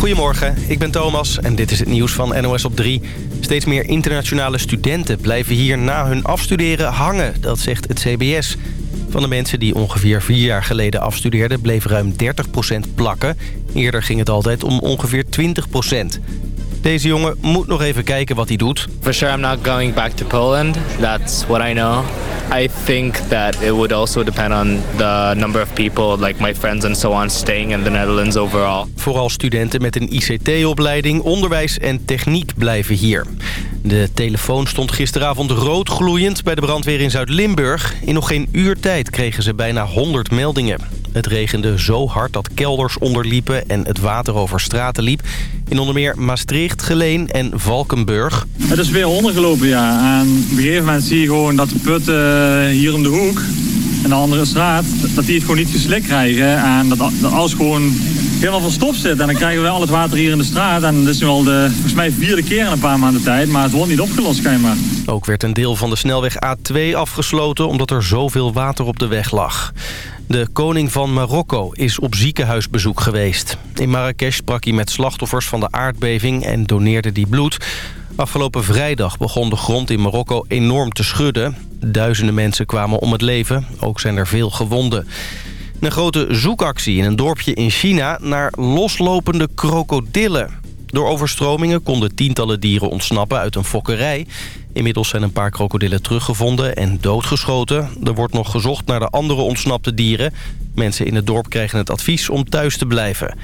Goedemorgen, ik ben Thomas en dit is het nieuws van NOS op 3. Steeds meer internationale studenten blijven hier na hun afstuderen hangen, dat zegt het CBS. Van de mensen die ongeveer vier jaar geleden afstudeerden bleef ruim 30% plakken. Eerder ging het altijd om ongeveer 20%. Deze jongen moet nog even kijken wat hij doet. For sure I'm not going back to Poland. That's what I know. I think that it would also depend on the number of people, like my friends and so on, staying in the Netherlands overall. Vooral studenten met een ICT-opleiding, onderwijs en techniek blijven hier. De telefoon stond gisteravond roodgloeiend bij de brandweer in Zuid-Limburg. In nog geen uur tijd kregen ze bijna 100 meldingen. Het regende zo hard dat kelders onderliepen en het water over straten liep. In onder meer Maastricht, Geleen en Valkenburg. Het is weer ondergelopen, ja. En op een gegeven moment zie je gewoon dat de putten hier om de hoek... en de andere straat, dat die het gewoon niet geslikt krijgen. En dat, dat alles gewoon helemaal verstopt zit. En dan krijgen we al het water hier in de straat. En dat is nu al de, volgens mij, vierde keer in een paar maanden tijd. Maar het wordt niet opgelost, schijnbaar. Ook werd een deel van de snelweg A2 afgesloten... omdat er zoveel water op de weg lag. De koning van Marokko is op ziekenhuisbezoek geweest. In Marrakesh sprak hij met slachtoffers van de aardbeving en doneerde die bloed. Afgelopen vrijdag begon de grond in Marokko enorm te schudden. Duizenden mensen kwamen om het leven, ook zijn er veel gewonden. Een grote zoekactie in een dorpje in China naar loslopende krokodillen. Door overstromingen konden tientallen dieren ontsnappen uit een fokkerij. Inmiddels zijn een paar krokodillen teruggevonden en doodgeschoten. Er wordt nog gezocht naar de andere ontsnapte dieren. Mensen in het dorp krijgen het advies om thuis te blijven.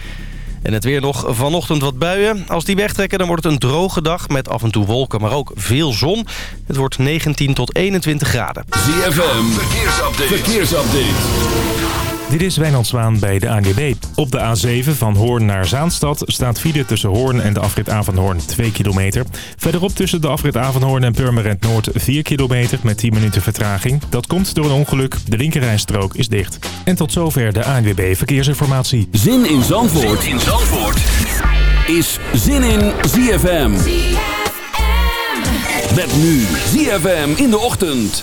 En het weer nog vanochtend wat buien. Als die wegtrekken dan wordt het een droge dag met af en toe wolken, maar ook veel zon. Het wordt 19 tot 21 graden. ZFM, verkeersupdate. verkeersupdate. Dit is Wijnand Zwaan bij de ANWB. Op de A7 van Hoorn naar Zaanstad staat file tussen Hoorn en de afrit Hoorn 2 kilometer. Verderop tussen de afrit Hoorn en Purmerend Noord 4 kilometer met 10 minuten vertraging. Dat komt door een ongeluk. De linkerrijstrook is dicht. En tot zover de ANWB Verkeersinformatie. Zin in Zandvoort, zin in Zandvoort. is Zin in ZFM. ZFM. Met nu ZFM in de ochtend.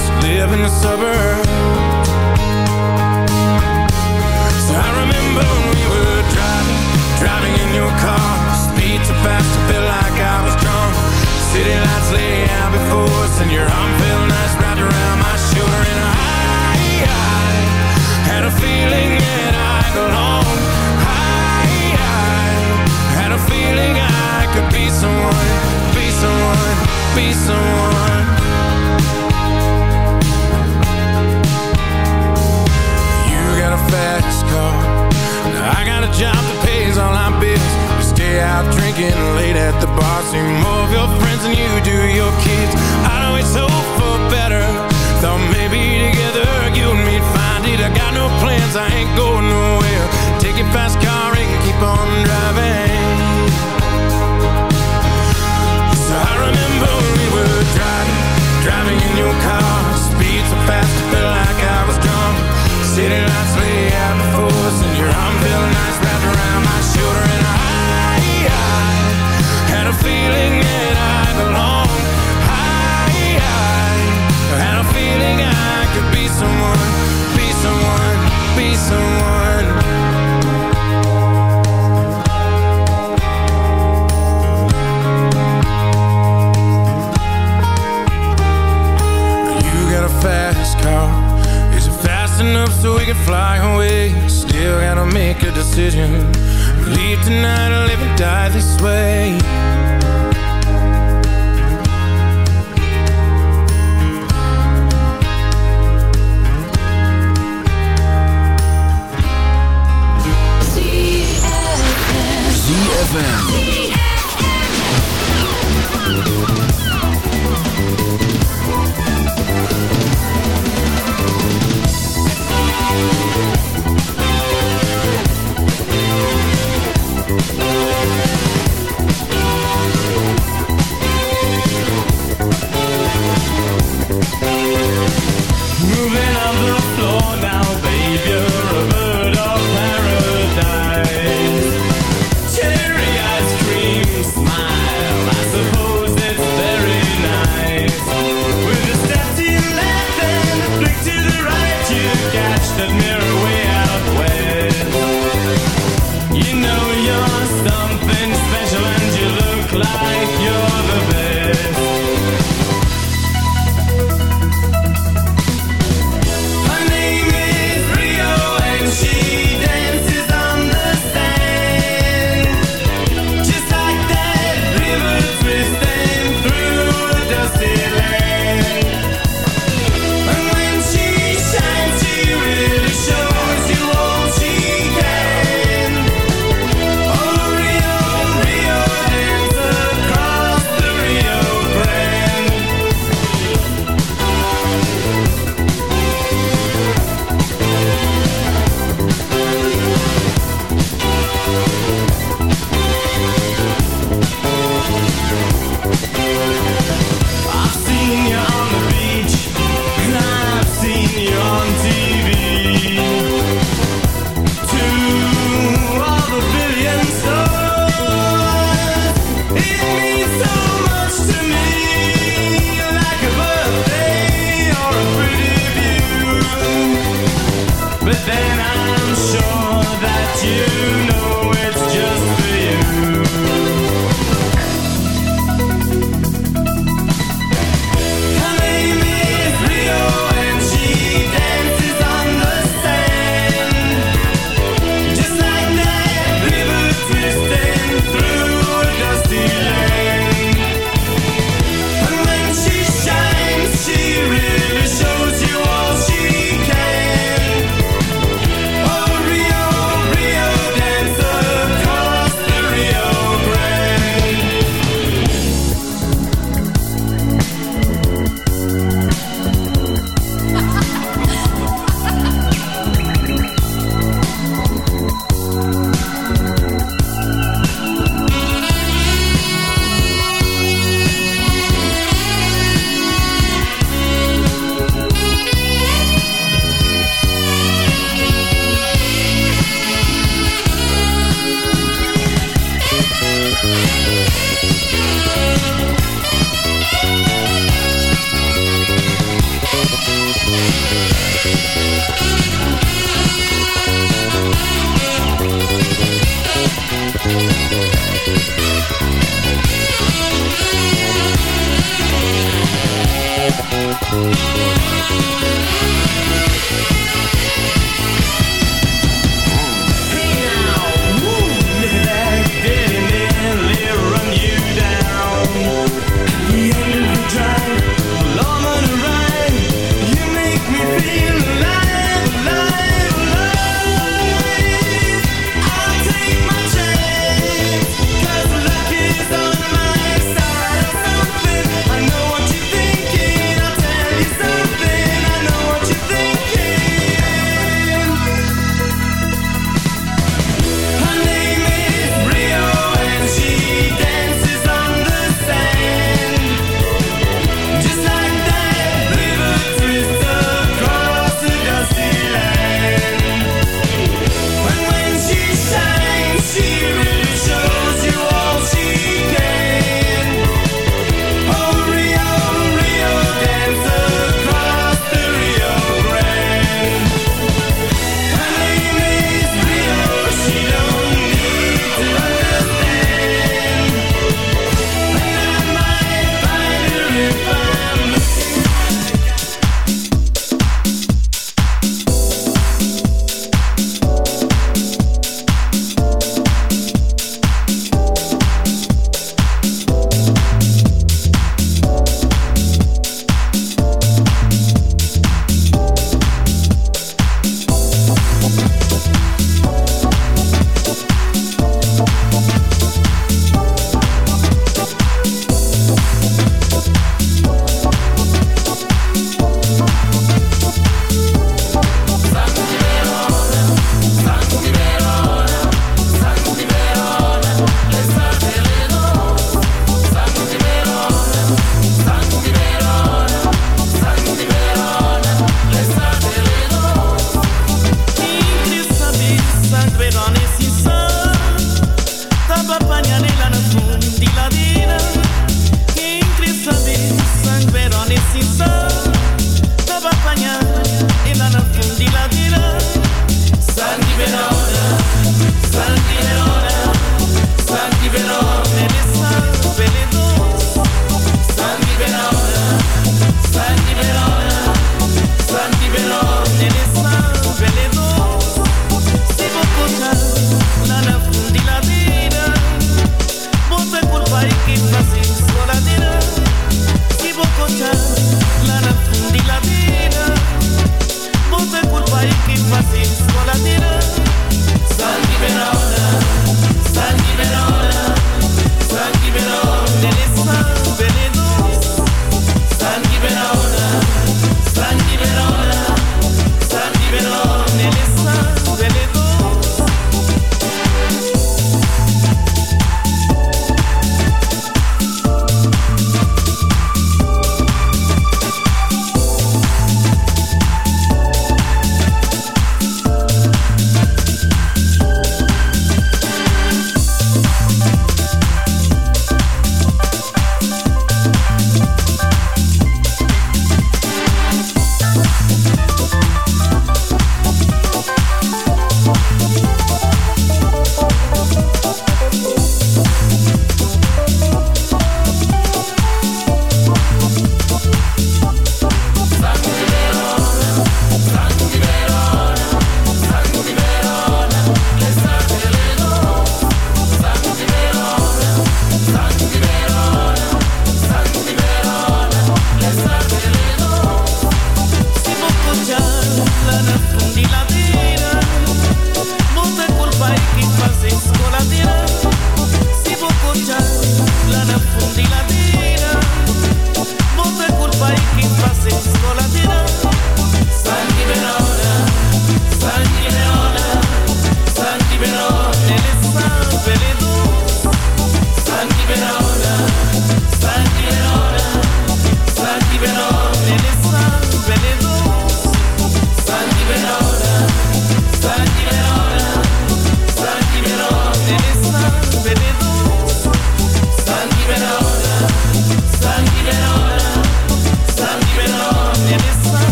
live in the suburbs. So I remember when we were driving Driving in your car. Speed too fast, I felt like I was drunk. City lights lay out before us And your arm felt nice wrapped around my shoulder. And I, I had a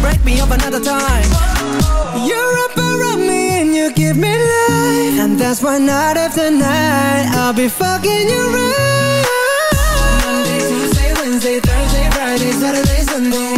break me up another time. You're up around me and you give me life. And that's why night after night I'll be fucking you right. Monday, Tuesday, Wednesday, Thursday, Friday, Saturday, Sunday.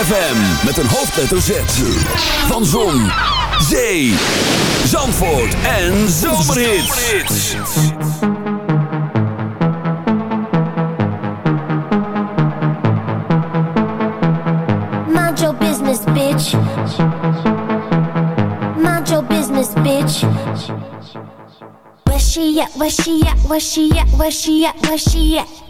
ZFM met een hoofdletter. Van Zon, Zee, Zandvoort en Zomerhits. Mind your business, bitch. Mind your business, bitch. Where she at? Where she at?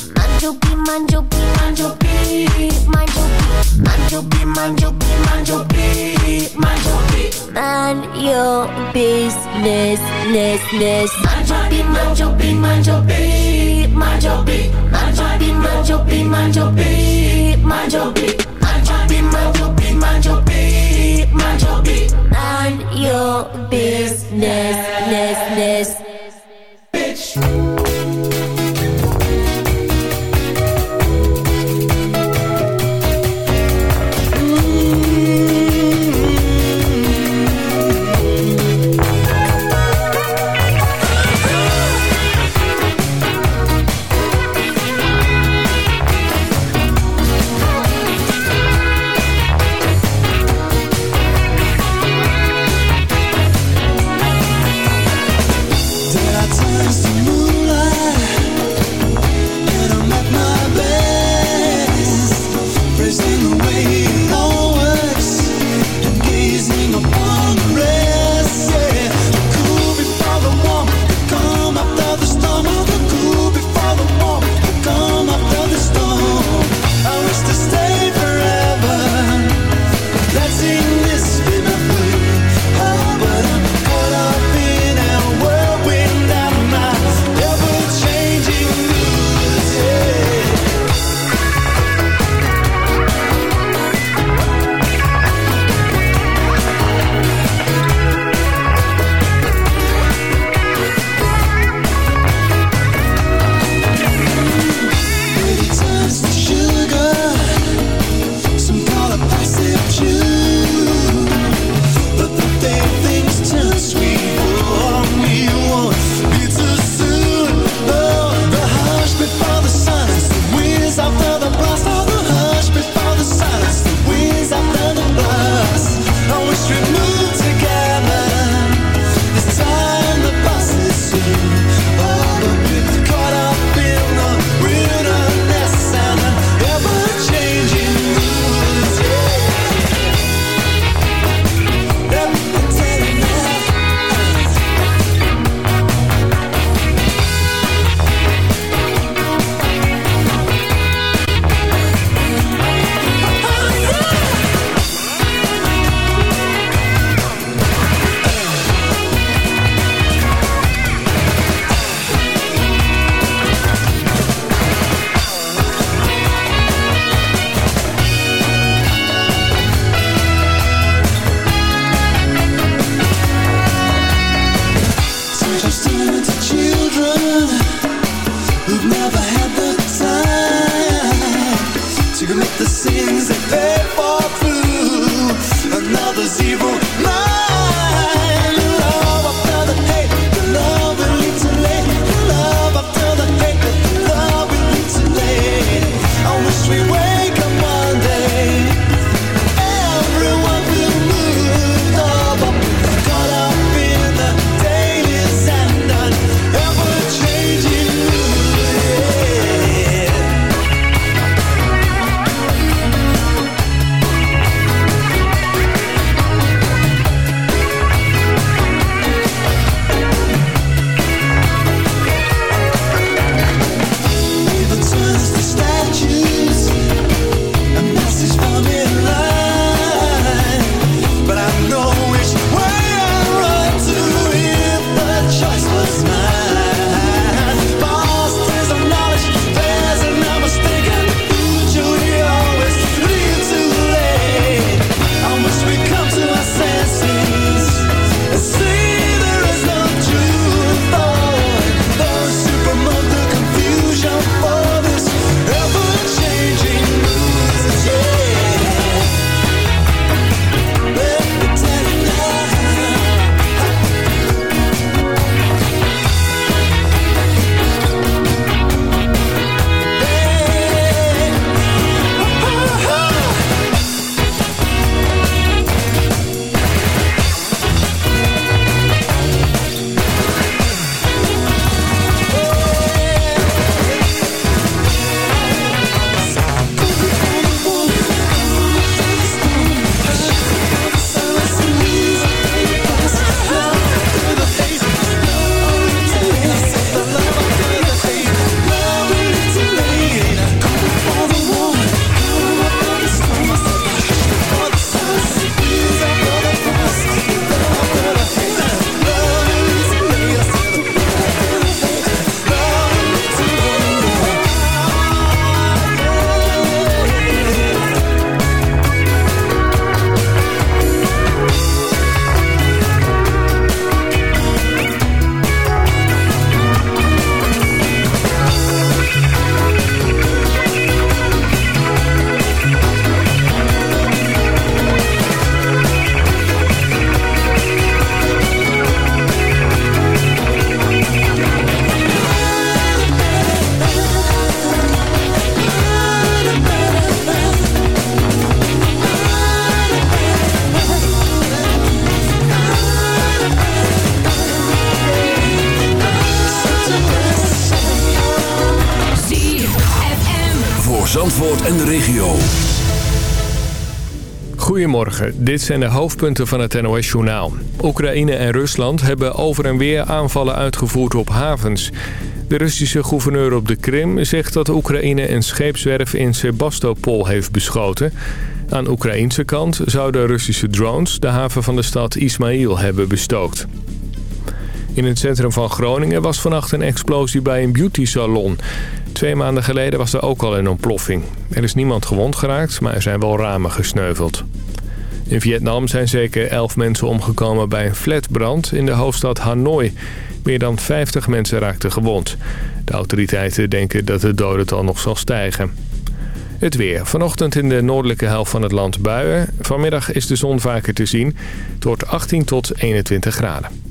Beat, mind your business, ness, ness. Mind your beat, mind your beat, Dit zijn de hoofdpunten van het NOS-journaal. Oekraïne en Rusland hebben over en weer aanvallen uitgevoerd op havens. De Russische gouverneur op de Krim zegt dat Oekraïne een scheepswerf in Sebastopol heeft beschoten. Aan Oekraïnse kant zouden Russische drones de haven van de stad Ismail hebben bestookt. In het centrum van Groningen was vannacht een explosie bij een beautysalon. Twee maanden geleden was er ook al een ontploffing. Er is niemand gewond geraakt, maar er zijn wel ramen gesneuveld. In Vietnam zijn zeker 11 mensen omgekomen bij een flatbrand in de hoofdstad Hanoi. Meer dan 50 mensen raakten gewond. De autoriteiten denken dat het dodental nog zal stijgen. Het weer. Vanochtend in de noordelijke helft van het land buien. Vanmiddag is de zon vaker te zien. Het wordt 18 tot 21 graden.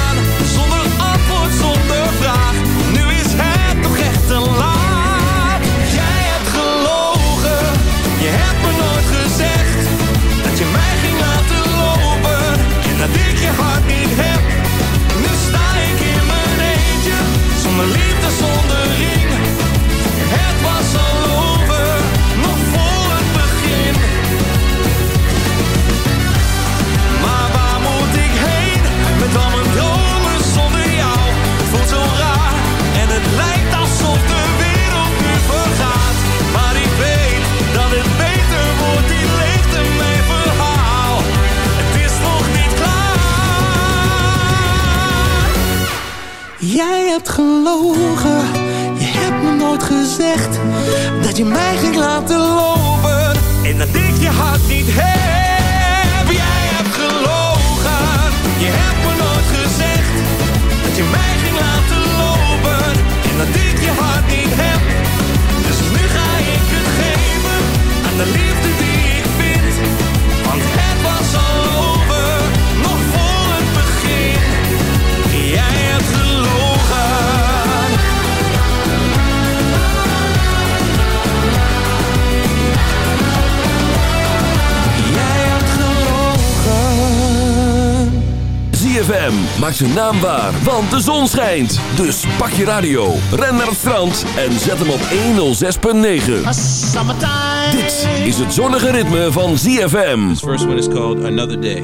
ZFM maakt zijn naam waar, want de zon schijnt. Dus pak je radio, ren naar het strand en zet hem op 106.9. Dit is het zonnige ritme van ZFM. This first one is called Another Day.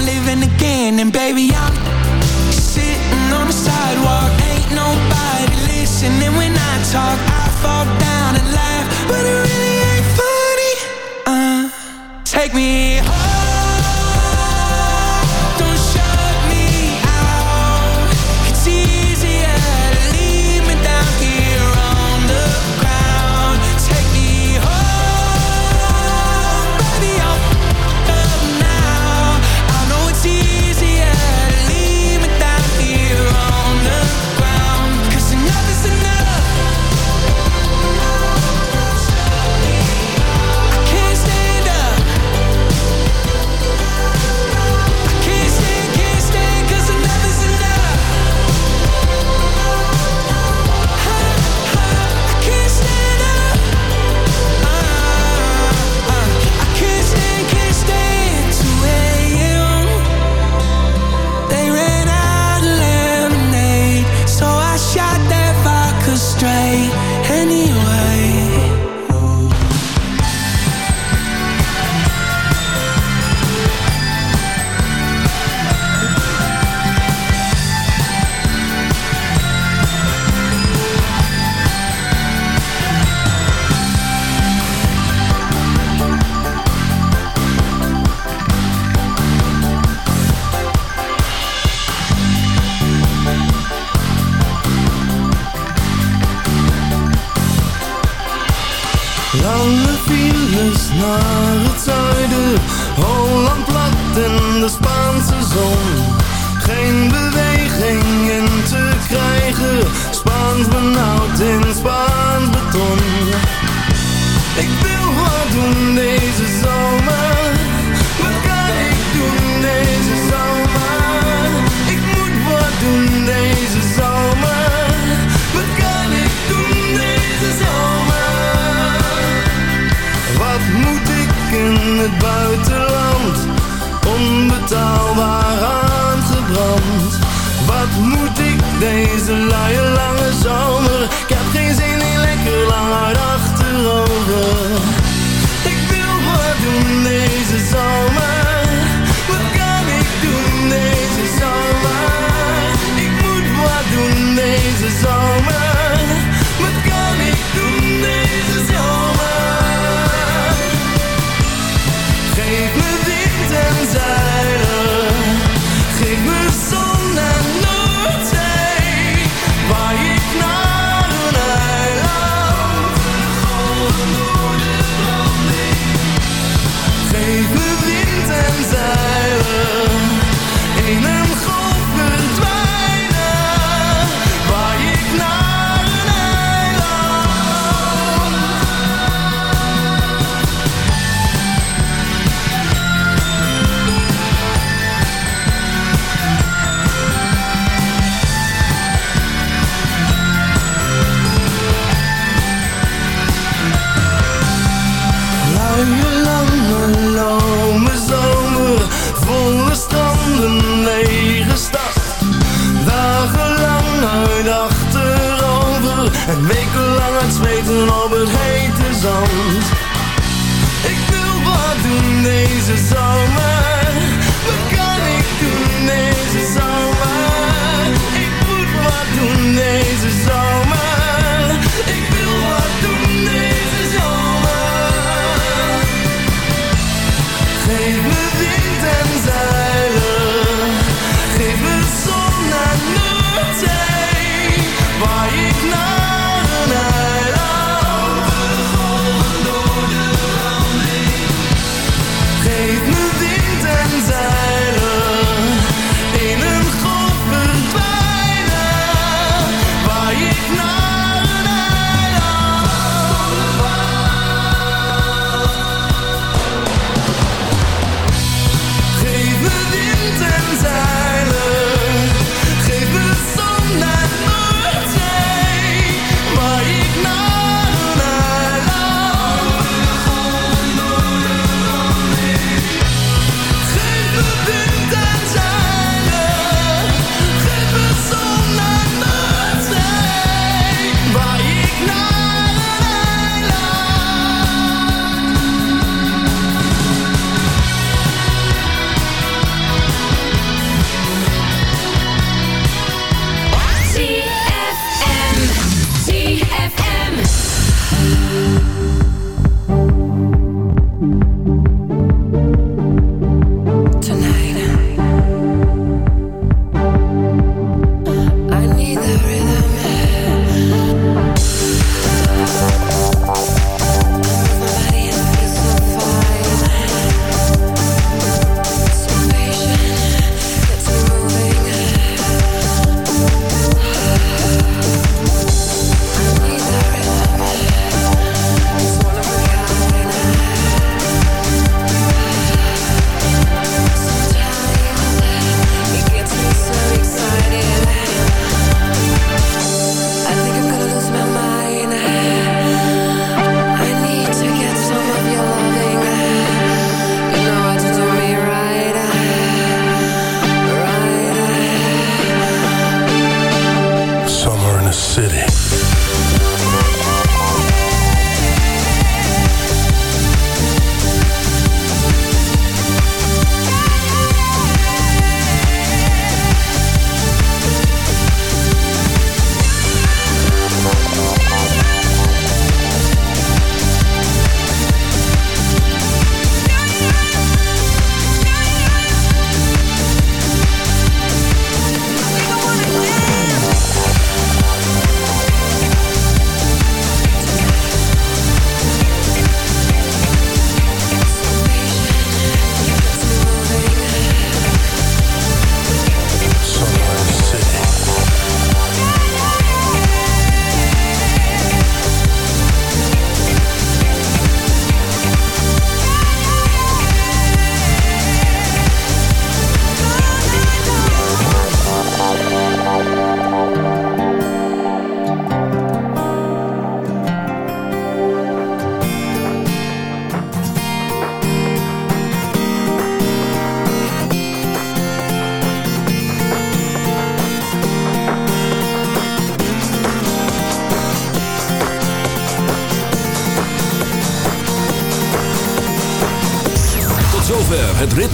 living again and baby I'm sitting on the sidewalk. Ain't nobody listening when I talk. I fall down and laugh but it really ain't funny. Uh, Take me home. Op het hete zand. Ik wil wat doen deze zomer. Wat kan ik doen deze zomer? Ik moet wat doen deze zomer. Ik wil wat doen deze zomer. Geef me wind en zeilen.